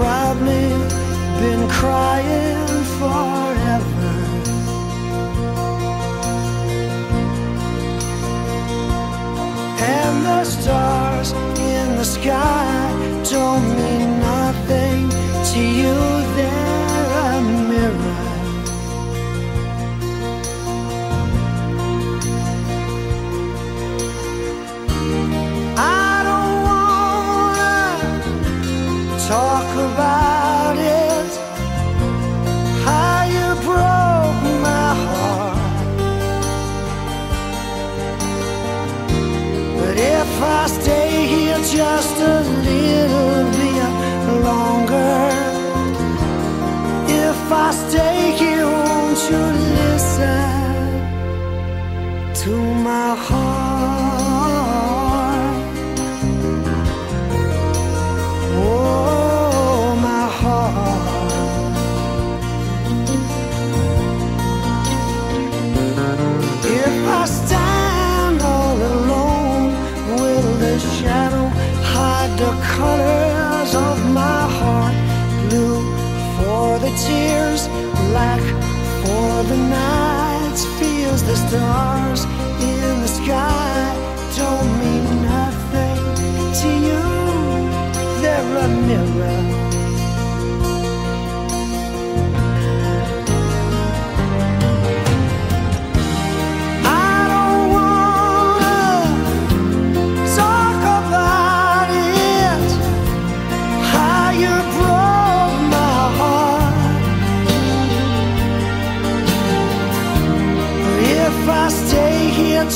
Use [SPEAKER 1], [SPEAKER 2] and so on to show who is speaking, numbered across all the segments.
[SPEAKER 1] Probably been crying forever. And the stars in the sky don't mean nothing to you. just a little tears, black for the night.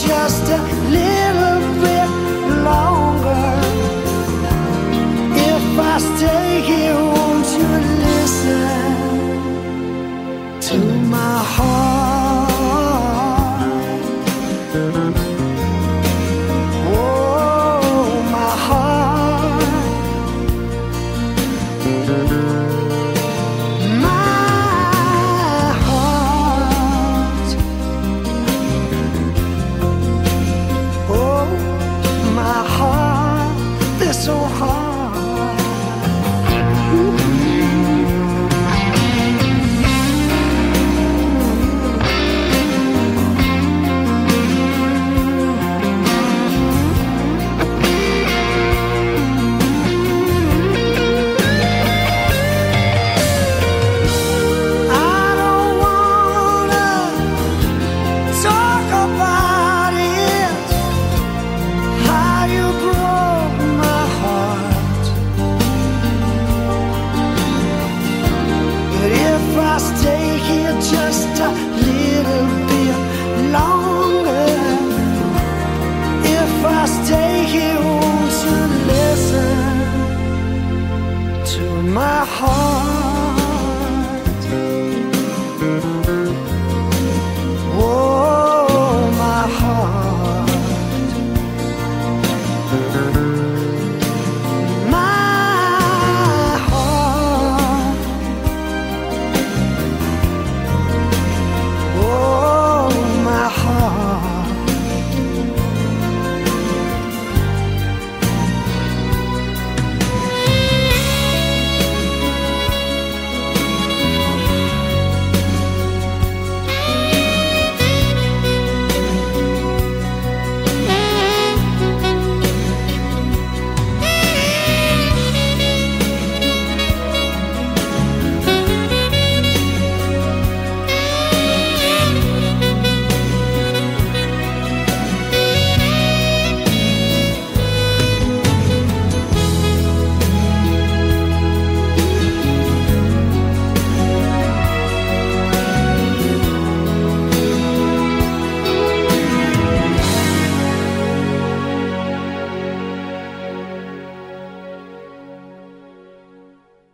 [SPEAKER 1] just a little i stay here to listen to my heart.